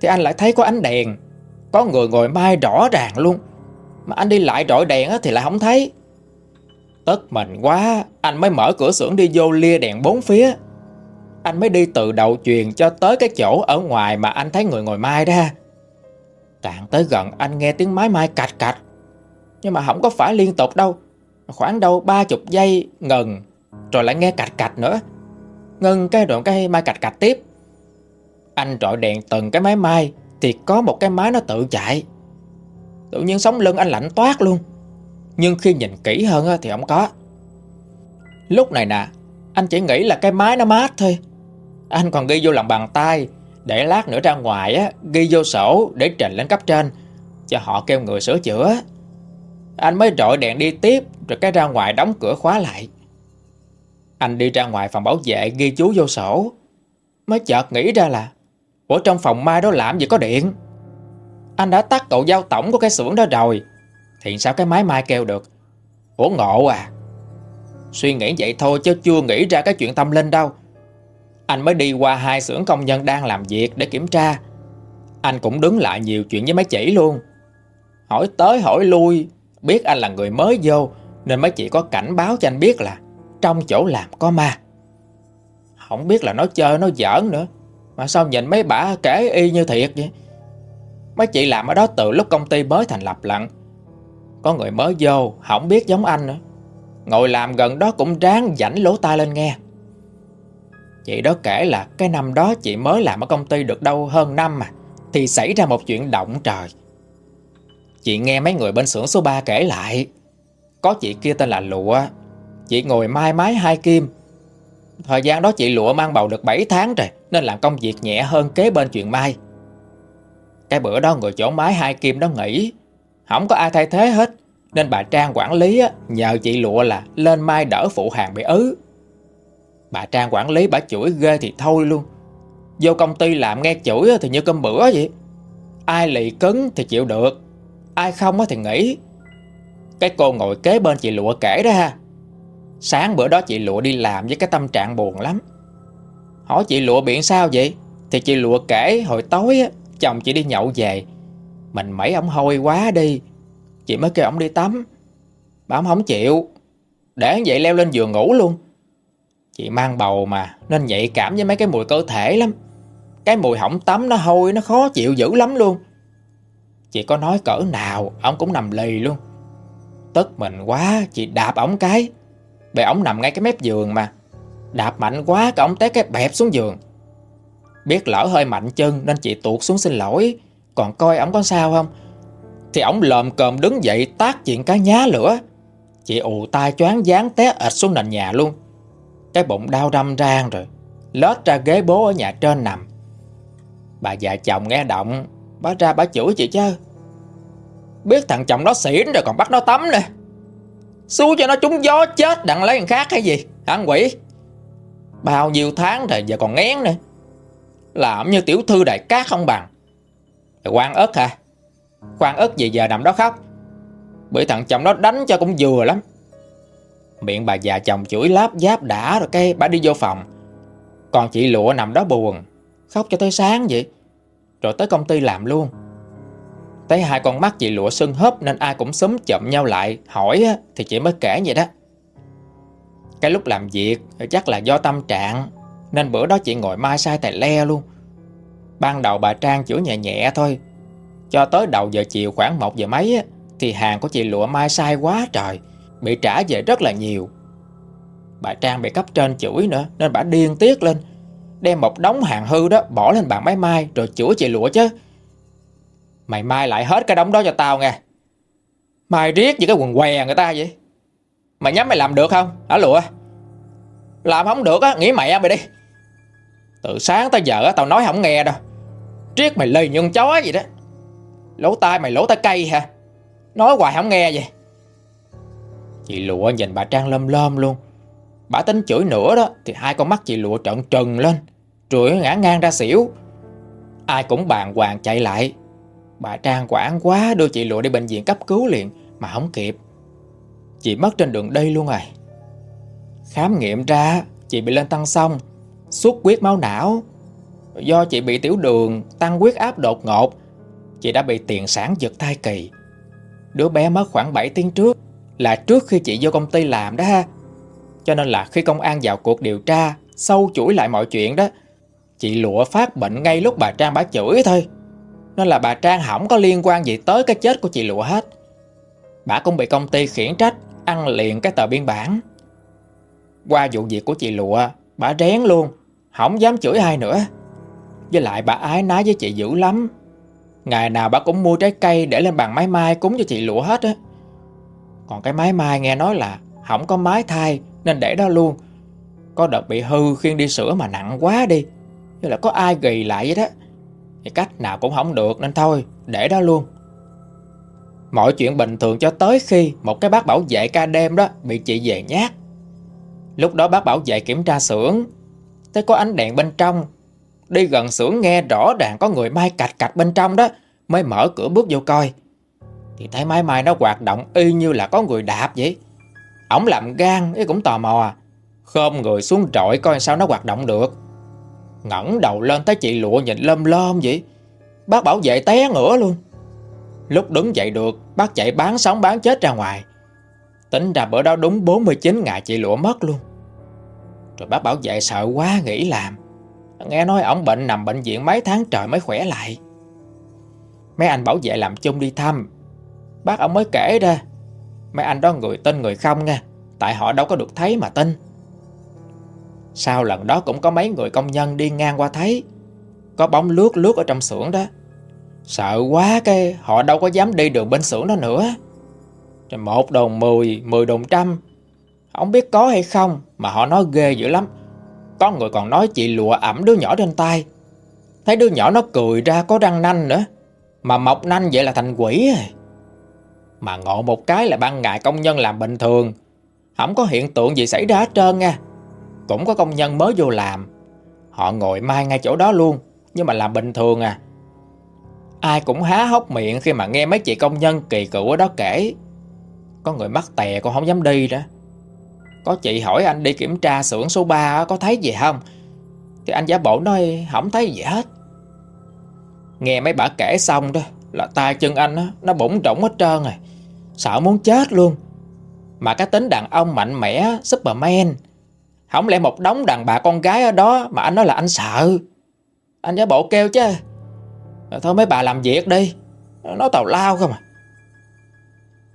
Thì anh lại thấy có ánh đèn, Có người ngồi mai rõ ràng luôn. Mà anh đi lại đổi đèn thì lại không thấy. Tức mình quá, Anh mới mở cửa xưởng đi vô lia đèn bốn phía. Anh mới đi từ đầu truyền cho tới cái chỗ ở ngoài mà anh thấy người ngồi mai ra Càng tới gần, anh nghe tiếng máy mai cạch cạch. Nhưng mà không có phải liên tục đâu. Khoảng đâu ba chục giây ngừng, Rồi lại nghe cạch cạch nữa. Ngân cái đoạn cái mai cạch cạch tiếp. Anh trọi đèn từng cái máy mai Thì có một cái máy nó tự chạy. Tự nhiên sống lưng anh lạnh toát luôn. Nhưng khi nhìn kỹ hơn thì không có. Lúc này nè, Anh chỉ nghĩ là cái máy nó mát thôi. Anh còn ghi vô lòng bàn tay, Để lát nữa ra ngoài á, Ghi vô sổ để trình lên cấp trên, Cho họ kêu người sửa chữa. Anh mới rọi đèn đi tiếp, Rồi cái ra ngoài đóng cửa khóa lại. Anh đi ra ngoài phòng bảo vệ Ghi chú vô sổ. Mới chợt nghĩ ra là, Ủa, trong phòng mai đó làm gì có điện? Anh đã tắt cậu giao tổng của cái xưởng đó rồi. Thì sao cái máy mai kêu được? Ủa, ngộ à. Suy nghĩ vậy thôi chứ chưa nghĩ ra cái chuyện tâm linh đâu. Anh mới đi qua hai xưởng công nhân đang làm việc để kiểm tra. Anh cũng đứng lại nhiều chuyện với mấy chỉ luôn. Hỏi tới hỏi lui, Biết anh là người mới vô, Nên mấy chị có cảnh báo cho anh biết là trong chỗ làm có ma. Không biết là nó chơi, nó giỡn nữa. Mà sao nhìn mấy bà kể y như thiệt vậy? Mấy chị làm ở đó từ lúc công ty mới thành lập lận. Có người mới vô, Không biết giống anh nữa. Ngồi làm gần đó cũng ráng dảnh lỗ tai lên nghe. Chị đó kể là Cái năm đó chị mới làm ở công ty được đâu hơn năm mà, Thì xảy ra một chuyện động trời. Chị nghe mấy người bên xưởng số 3 kể lại. Có chị kia tên là Lụa. Chị ngồi mai mái hai kim. Thời gian đó chị Lụa mang bầu được 7 tháng rồi, Nên làm công việc nhẹ hơn kế bên chuyện mai. Cái bữa đó người chỗ mái hai kim đó nghỉ. Không có ai thay thế hết, Nên bà Trang quản lý nhờ chị Lụa là lên mai đỡ phụ hàng bị ứ. Bà Trang quản lý bà chửi ghê thì thôi luôn. Vô công ty làm nghe chửi thì như cơm bữa vậy. Ai lì cứng thì chịu được, Ai không thì nghỉ. Cái cô ngồi kế bên chị Lụa kể đó ha. Sáng bữa đó chị Lụa đi làm với cái tâm trạng buồn lắm. Hỏi chị Lụa biển sao vậy? Thì chị Lụa kể, hồi tối Chồng chị đi nhậu về. Mình mấy ông hôi quá đi. Chị mới kêu ông đi tắm. Bà ông không chịu. Để vậy leo lên giường ngủ luôn. Chị mang bầu mà, Nên nhạy cảm với mấy cái mùi cơ thể lắm. Cái mùi hỏng tắm nó hôi, Nó khó chịu dữ lắm luôn. Chị có nói cỡ nào Ông cũng nằm lì luôn. Tức mình quá, Chị đạp ổng cái. Bề ổng nằm ngay cái mép giường mà. Đạp mạnh quá cả ổng té cái bẹp xuống giường. Biết lỡ hơi mạnh chân Nên chị tuột xuống xin lỗi. Còn coi ổng có sao không? Thì ổng lồm cồm đứng dậy tác chuyện cá nhá lửa. Chị ù tai choáng dáng té ệt xuống nền nhà luôn. Cái bụng đau đâm rang rồi. Lết ra ghế bố ở nhà trên nằm. Bà già chồng nghe động Bà ra bà chửi chị chứ. Biết thằng chồng nó xỉn rồi còn bắt nó tắm nè Xú cho nó trúng gió, chết, đặng lấy thằng khác hay gì? Hả quỷ? Bao nhiêu tháng rồi, giờ còn ngén nữa. Làm như tiểu thư đại cát không bằng. Quan ớt hả? Quan ớt gì giờ nằm đó khóc? Bị thằng chồng nó đánh cho cũng vừa lắm. Miệng bà già chồng chửi láp giáp đã rồi cái bà đi vô phòng. Còn chị lụa nằm đó buồn. Khóc cho tới sáng vậy. Rồi tới công ty làm luôn. Thấy hai con mắt chị lụa sưng hớp Nên ai cũng sớm chậm nhau lại, Hỏi thì chị mới kể vậy đó. Cái lúc làm việc ờ, Chắc là do tâm trạng, Nên bữa đó chị ngồi mai sai tài le luôn. Ban đầu bà Trang chửi nhẹ nhẹ thôi, Cho tới đầu giờ chiều khoảng 1 giờ mấy Thì hàng của chị lụa mai sai quá trời, Bị trả về rất là nhiều. Bà Trang bị cấp trên chửi nữa, Nên bà điên tiết lên, Đem một đống hàng hư đó bỏ lên bàn máy mai Rồi chửi chị lụa chứ. Mày mai lại hết cái đống đó cho tao nghe. Mai riết như cái quần què người ta vậy. Mày nhắm mày làm được không? Hả lụa? Làm không được á nghĩ mẹ mày đi. Từ sáng tới giờ á, tao nói không nghe đâu. Riết mày lì như con chó vậy đó. Lỗ tai mày lỗ tai cây hả? Nói hoài không nghe vậy. Chị lụa nhìn bà Trang lâm lâm luôn. Bà tính chửi nữa đó, Thì hai con mắt chị lụa trợn trừng lên, Rồi ngã ngang ra xỉu. Ai cũng bàn hoàng chạy lại. Bà Trang quản quá, đưa chị lụa đi bệnh viện cấp cứu liền, Mà không kịp. Chị mất trên đường đi luôn rồi. Khám nghiệm ra, Chị bị lên tăng xong Xuất huyết máu não. Do chị bị tiểu đường, Tăng huyết áp đột ngột, Chị đã bị tiền sản giật thai kỳ. Đứa bé mất khoảng 7 tiếng trước, Là trước khi chị vô công ty làm đó ha. Cho nên là khi công an vào cuộc điều tra, Sâu chuỗi lại mọi chuyện đó, Chị lụa phát bệnh ngay lúc bà Trang bá chửi thôi. Nên là bà Trang không có liên quan gì tới cái chết của chị lụa hết. Bà cũng bị công ty khiển trách, Ăn liền cái tờ biên bản. Qua vụ việc của chị lụa, Bà rén luôn Không dám chửi ai nữa. Với lại bà ái nái với chị dữ lắm. Ngày nào bà cũng mua trái cây để lên bàn máy mai cúng cho chị lụa hết á. Còn cái máy mai nghe nói là Không có máy thai nên để đó luôn. Có đợt bị hư khiên đi sửa mà nặng quá đi. Như là có ai gầy lại vậy đó. Thì cách nào cũng không được, nên thôi, Để đó luôn. Mọi chuyện bình thường cho tới khi Một cái bác bảo vệ ca đêm đó Bị chị về nhát. Lúc đó bác bảo vệ kiểm tra xưởng Thấy có ánh đèn bên trong. Đi gần xưởng nghe rõ ràng có người mai cạch cạch bên trong đó, Mới mở cửa bước vô coi. Thì thấy máy mai nó hoạt động y như là có người đạp vậy. Ổng làm gan ấy cũng tò mò à. Khom người xuống trội coi sao nó hoạt động được ngẩng đầu lên thấy chị lụa nhìn lơm lơm vậy. Bác bảo vệ té ngửa luôn. Lúc đứng dậy được, Bác chạy bán sống bán chết ra ngoài. Tính ra bữa đó đúng 49 ngày chị lụa mất luôn. Rồi bác bảo vệ sợ quá nghĩ làm. Nghe nói ổng bệnh nằm bệnh viện mấy tháng trời mới khỏe lại. Mấy anh bảo vệ làm chung đi thăm. Bác ổng mới kể ra. Mấy anh đó người tin người không nha Tại họ đâu có được thấy mà tin. Sau lần đó cũng có mấy người công nhân đi ngang qua thấy. Có bóng lướt lướt ở trong xưởng đó. Sợ quá cái họ đâu có dám đi đường bên xưởng đó nữa. Rồi một đồng mười, mười đồng trăm. Không biết có hay không Mà họ nói ghê dữ lắm. Có người còn nói chị lụa ẩm đứa nhỏ trên tay. Thấy đứa nhỏ nó cười ra có răng nanh nữa. Mà mọc nanh vậy là thành quỷ rồi Mà ngộ một cái là ban ngày công nhân làm bình thường. Không có hiện tượng gì xảy ra hết trơn nha. Cũng có công nhân mới vô làm. Họ ngồi mai ngay chỗ đó luôn Nhưng mà làm bình thường à. Ai cũng há hốc miệng khi mà nghe mấy chị công nhân kỳ cựu ở đó kể. Có người mắc tè còn không dám đi đó. Có chị hỏi anh đi kiểm tra xưởng số 3 có thấy gì không? Thì anh giả bộ nói không thấy gì hết. Nghe mấy bà kể xong đó Là tay chân anh đó, nó bủng rỗng hết trơn rồi Sợ muốn chết luôn. Mà cái tính đàn ông mạnh mẽ Superman. Không lẽ một đống đàn bà con gái ở đó Mà anh nói là anh sợ? Anh giả bộ kêu chứ. Thôi mấy bà làm việc đi. Nó tào lao không à.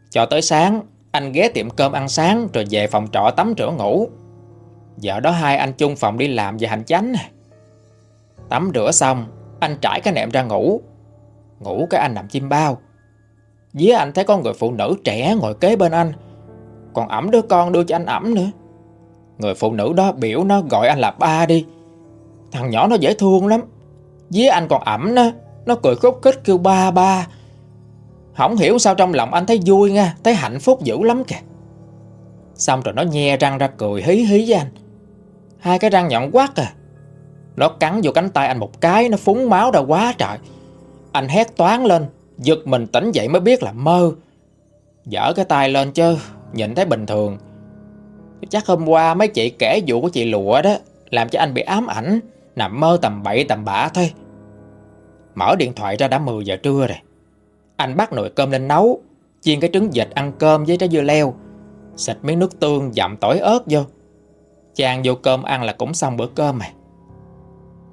Cho tới sáng, Anh ghé tiệm cơm ăn sáng Rồi về phòng trọ tắm rửa ngủ. Giờ đó hai anh chung phòng đi làm về hành chánh Tắm rửa xong, Anh trải cái nệm ra ngủ. Ngủ cái anh nằm chim bao. Día anh thấy có người phụ nữ trẻ ngồi kế bên anh. Còn ẩm đứa con đưa cho anh ẩm nữa. Người phụ nữ đó biểu nó gọi anh là ba đi. Thằng nhỏ nó dễ thương lắm. Với anh còn ẩm nó Nó cười khúc khích kêu ba ba. Không hiểu sao trong lòng anh thấy vui nha, Thấy hạnh phúc dữ lắm kìa. Xong rồi nó nhe răng ra cười hí hí với anh. Hai cái răng nhọn quát à. Nó cắn vô cánh tay anh một cái, Nó phúng máu ra quá trời. Anh hét toán lên, Giật mình tỉnh dậy mới biết là mơ. Dở cái tay lên chứ, Nhìn thấy bình thường. Chắc hôm qua mấy chị kể vụ của chị lụa đó, Làm cho anh bị ám ảnh, Nằm mơ tầm bậy tầm bạ thôi. Mở điện thoại ra đã 10 giờ trưa rồi. Anh bắt nồi cơm lên nấu, Chiên cái trứng vịt ăn cơm với trái dưa leo. Xịt miếng nước tương dặm tỏi ớt vô. Chàng vô cơm ăn là cũng xong bữa cơm mà.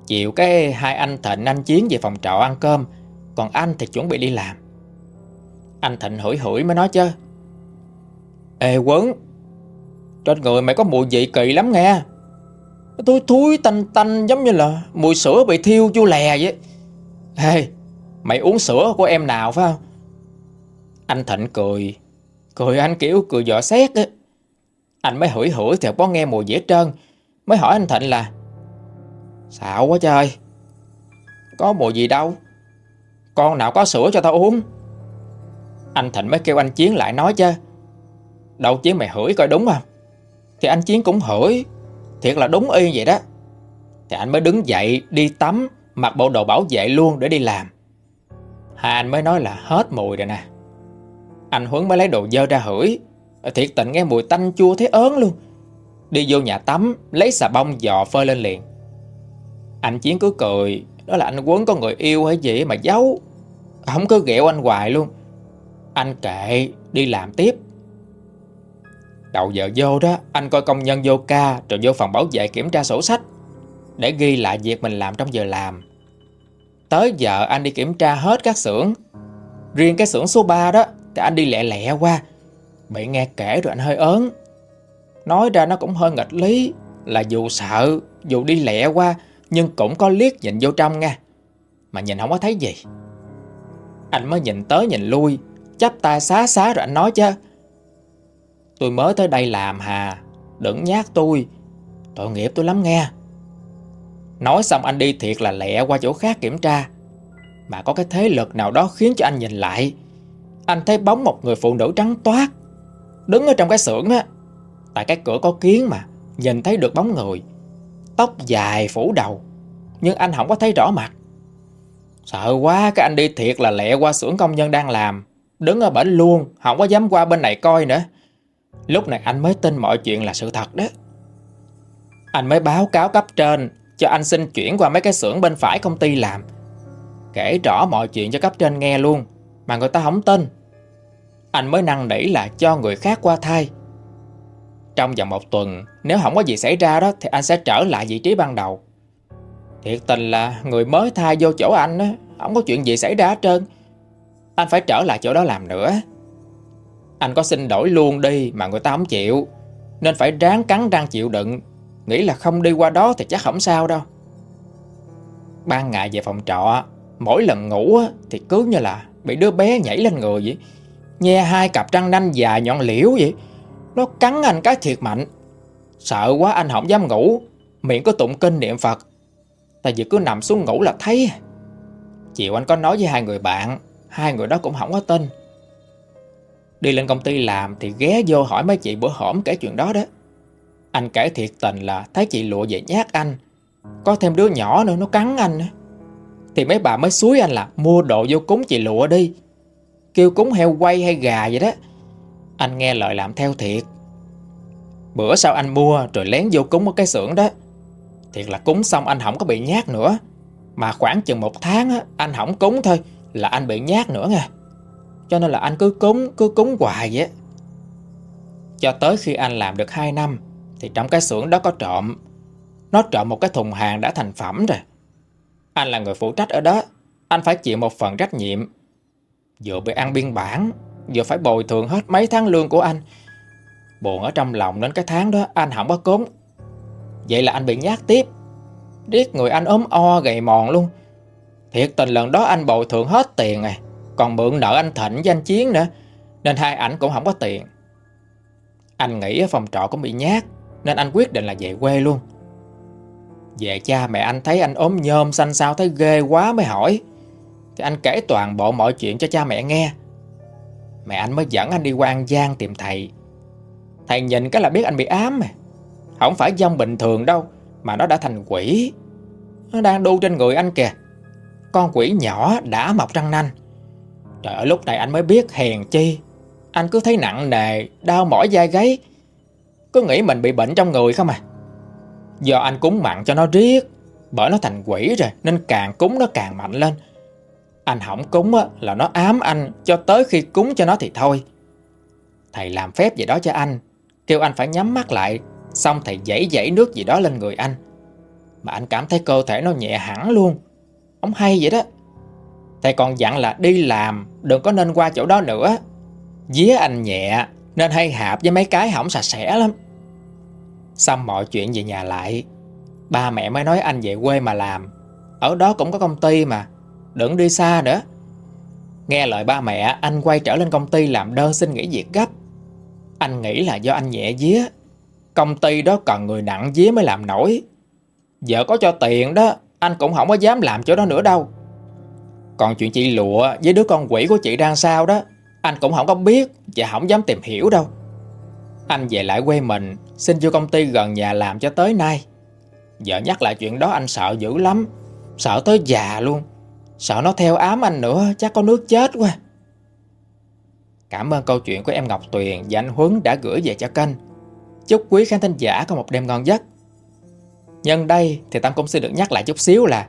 Chiều cái hai anh Thịnh anh Chiến về phòng trọ ăn cơm, Còn anh thì chuẩn bị đi làm. Anh Thịnh hửi hửi mới nói chứ. Ê quấn trên người mày có mùi vị kỳ lắm nghe. Tôi thúi tanh tanh giống như là Mùi sữa bị thiêu chua lè vậy. Ê Mày uống sữa của em nào phải không? Anh Thịnh cười Cười anh kiểu cười dọ xét á. Anh mới hửi hửi thì có nghe mùi dễ trơn. Mới hỏi anh Thịnh là, Xạo quá trời, Có mùi gì đâu, Con nào có sữa cho tao uống? Anh Thịnh mới kêu anh Chiến lại nói chứ, Đâu Chiến mày hửi coi đúng không? Thì anh Chiến cũng hỏi, Thiệt là đúng y vậy đó. Thì anh mới đứng dậy đi tắm Mặc bộ đồ bảo vệ luôn để đi làm. Hai anh mới nói là hết mùi rồi nè. Anh Huấn mới lấy đồ dơ ra hửi. Thiệt tình nghe mùi tanh chua thấy ớn luôn. Đi vô nhà tắm Lấy xà bông dò phơi lên liền. Anh Chiến cứ cười Đó là anh Huấn có người yêu hay gì mà giấu. Không cứ ghẹo anh hoài luôn. Anh kệ đi làm tiếp. Đầu giờ vô đó, Anh coi công nhân vô ca, Rồi vô phòng bảo vệ kiểm tra sổ sách, Để ghi lại việc mình làm trong giờ làm. Tới giờ anh đi kiểm tra hết các xưởng. Riêng cái xưởng số 3 đó, Thì anh đi lẹ lẹ qua. Bị nghe kể rồi anh hơi ớn. Nói ra nó cũng hơi nghịch lý, Là dù sợ, Dù đi lẹ qua, Nhưng cũng có liếc nhìn vô trong nha. Mà nhìn không có thấy gì. Anh mới nhìn tới nhìn lui, Chắp tay xá xá rồi anh nói chứ Tôi mới tới đây làm hà. Đừng nhát tôi. Tội nghiệp tôi lắm nghe. Nói xong anh đi thiệt là lẹ qua chỗ khác kiểm tra. Mà có cái thế lực nào đó khiến cho anh nhìn lại. Anh thấy bóng một người phụ nữ trắng toát. Đứng ở trong cái xưởng á. Tại cái cửa có kiến mà. Nhìn thấy được bóng người. Tóc dài phủ đầu. Nhưng anh không có thấy rõ mặt. Sợ quá, cái anh đi thiệt là lẹ qua xưởng công nhân đang làm. Đứng ở bển luôn, Không có dám qua bên này coi nữa. Lúc này anh mới tin mọi chuyện là sự thật đó. Anh mới báo cáo cấp trên Cho anh xin chuyển qua mấy cái xưởng bên phải công ty làm. Kể rõ mọi chuyện cho cấp trên nghe luôn, Mà người ta không tin. Anh mới năn nỉ là cho người khác qua thay. Trong vòng một tuần, Nếu không có gì xảy ra đó, Thì anh sẽ trở lại vị trí ban đầu. Thiệt tình là người mới thay vô chỗ anh á, Không có chuyện gì xảy ra hết trơn. Anh phải trở lại chỗ đó làm nữa anh có xin đổi luôn đi mà người ta không chịu. Nên phải ráng cắn răng chịu đựng. Nghĩ là không đi qua đó thì chắc không sao đâu. Ban ngày về phòng trọ, Mỗi lần ngủ thì cứ như là Bị đứa bé nhảy lên người vậy. Nhe hai cặp răng nanh dài nhọn liễu vậy. Nó cắn anh cái thiệt mạnh. Sợ quá anh không dám ngủ. Miệng có tụng kinh niệm Phật. Tại vì cứ nằm xuống ngủ là thấy. Chiều anh có nói với hai người bạn, Hai người đó cũng không có tin. Đi lên công ty làm thì ghé vô hỏi mấy chị bữa hổm kể chuyện đó đó. Anh kể thiệt tình là thấy chị lụa về nhát anh. Có thêm đứa nhỏ nữa nó cắn anh. Thì mấy bà mới suối anh là mua đồ vô cúng chị lụa đi. Kêu cúng heo quay hay gà vậy đó. Anh nghe lời làm theo thiệt. Bữa sau anh mua rồi lén vô cúng ở cái xưởng đó. Thiệt là cúng xong anh không có bị nhát nữa. Mà khoảng chừng một tháng á, anh không cúng thôi là anh bị nhát nữa nha. Cho nên là anh cứ cúng, cứ cúng hoài vậy Cho tới khi anh làm được 2 năm Thì trong cái xưởng đó có trộm Nó trộm một cái thùng hàng đã thành phẩm rồi. Anh là người phụ trách ở đó Anh phải chịu một phần trách nhiệm. Vừa bị ăn biên bản Vừa phải bồi thường hết mấy tháng lương của anh. Buồn ở trong lòng đến cái tháng đó Anh không có cúng Vậy là anh bị nhát tiếp. Điết người anh ốm o gầy mòn luôn. Thiệt tình lần đó anh bồi thường hết tiền này còn mượn nợ anh Thịnh với anh Chiến nữa, Nên hai ảnh cũng không có tiền. Anh nghĩ ở phòng trọ cũng bị nhát, Nên anh quyết định là về quê luôn. Về cha mẹ anh thấy anh ốm nhôm xanh sao thấy ghê quá mới hỏi. Thì anh kể toàn bộ mọi chuyện cho cha mẹ nghe. Mẹ anh mới dẫn anh đi qua An Giang tìm thầy. Thầy nhìn cái là biết anh bị ám mà. Không phải dông bình thường đâu, Mà nó đã thành quỷ. Nó đang đu trên người anh kìa. Con quỷ nhỏ đã mọc răng nanh. Trời ơi, lúc này anh mới biết hèn chi. Anh cứ thấy nặng nề, Đau mỏi da gáy. Cứ nghĩ mình bị bệnh trong người không à. Do anh cúng mặn cho nó riết, Bởi nó thành quỷ rồi, Nên càng cúng nó càng mạnh lên. Anh hỏng cúng là nó ám anh, Cho tới khi cúng cho nó thì thôi. Thầy làm phép gì đó cho anh, Kêu anh phải nhắm mắt lại, Xong thầy dãy dãy nước gì đó lên người anh. Mà anh cảm thấy cơ thể nó nhẹ hẳn luôn. Ông hay vậy đó. Thầy còn dặn là đi làm, Đừng có nên qua chỗ đó nữa. Día anh nhẹ, Nên hay hạp với mấy cái hỏng sạch sẽ lắm. Xong mọi chuyện về nhà lại, Ba mẹ mới nói anh về quê mà làm. Ở đó cũng có công ty mà, Đừng đi xa nữa. Nghe lời ba mẹ, anh quay trở lên công ty làm đơn xin nghỉ việc gấp. Anh nghĩ là do anh nhẹ día Công ty đó cần người nặng día mới làm nổi. Vợ có cho tiền đó, Anh cũng không có dám làm chỗ đó nữa đâu. Còn chuyện chị lụa với đứa con quỷ của chị đang sao đó, Anh cũng không có biết Và không dám tìm hiểu đâu. Anh về lại quê mình, Xin vô công ty gần nhà làm cho tới nay. Vợ nhắc lại chuyện đó anh sợ dữ lắm, Sợ tới già luôn. Sợ nó theo ám anh nữa, Chắc có nước chết quá. Cảm ơn câu chuyện của em Ngọc Tuyền Và anh Huấn đã gửi về cho kênh. Chúc quý khán thính giả có một đêm ngon giấc. Nhân đây thì Tâm cũng xin được nhắc lại chút xíu là